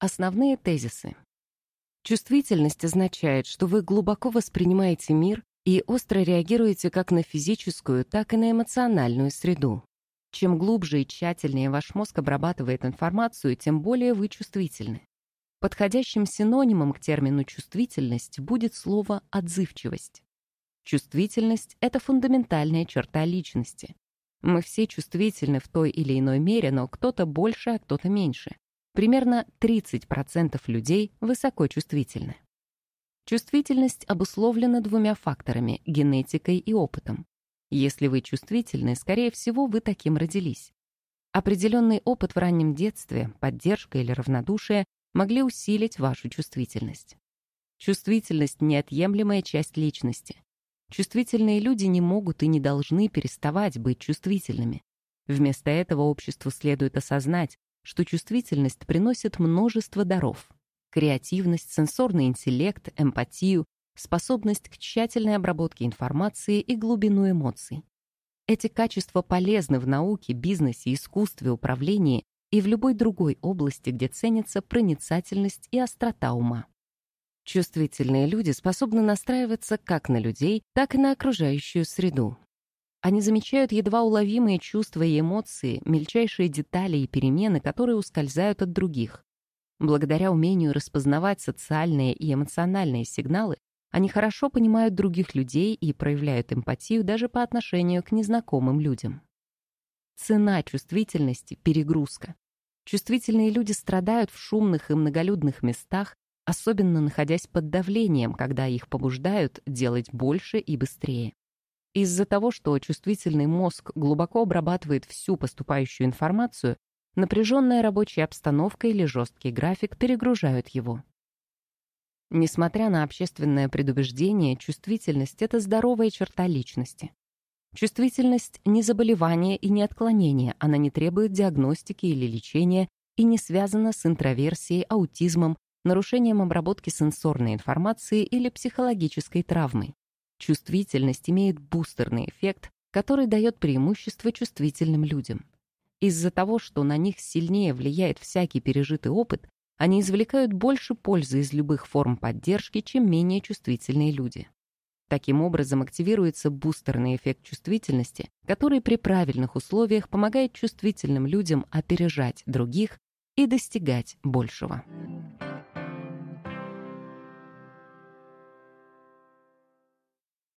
Основные тезисы. Чувствительность означает, что вы глубоко воспринимаете мир и остро реагируете как на физическую, так и на эмоциональную среду. Чем глубже и тщательнее ваш мозг обрабатывает информацию, тем более вы чувствительны. Подходящим синонимом к термину «чувствительность» будет слово «отзывчивость». Чувствительность — это фундаментальная черта личности. Мы все чувствительны в той или иной мере, но кто-то больше, а кто-то меньше. Примерно 30% людей высоко чувствительны. Чувствительность обусловлена двумя факторами — генетикой и опытом. Если вы чувствительны, скорее всего, вы таким родились. Определенный опыт в раннем детстве, поддержка или равнодушие могли усилить вашу чувствительность. Чувствительность — неотъемлемая часть личности. Чувствительные люди не могут и не должны переставать быть чувствительными. Вместо этого обществу следует осознать, что чувствительность приносит множество даров. Креативность, сенсорный интеллект, эмпатию, способность к тщательной обработке информации и глубину эмоций. Эти качества полезны в науке, бизнесе, искусстве, управлении и в любой другой области, где ценится проницательность и острота ума. Чувствительные люди способны настраиваться как на людей, так и на окружающую среду. Они замечают едва уловимые чувства и эмоции, мельчайшие детали и перемены, которые ускользают от других. Благодаря умению распознавать социальные и эмоциональные сигналы, они хорошо понимают других людей и проявляют эмпатию даже по отношению к незнакомым людям. Цена чувствительности — перегрузка. Чувствительные люди страдают в шумных и многолюдных местах, особенно находясь под давлением, когда их побуждают делать больше и быстрее. Из-за того, что чувствительный мозг глубоко обрабатывает всю поступающую информацию, напряженная рабочая обстановка или жесткий график перегружают его. Несмотря на общественное предубеждение, чувствительность — это здоровая черта личности. Чувствительность — не заболевание и не отклонение, она не требует диагностики или лечения и не связана с интроверсией, аутизмом, нарушением обработки сенсорной информации или психологической травмой. Чувствительность имеет бустерный эффект, который дает преимущество чувствительным людям. Из-за того, что на них сильнее влияет всякий пережитый опыт, они извлекают больше пользы из любых форм поддержки, чем менее чувствительные люди. Таким образом активируется бустерный эффект чувствительности, который при правильных условиях помогает чувствительным людям опережать других и достигать большего.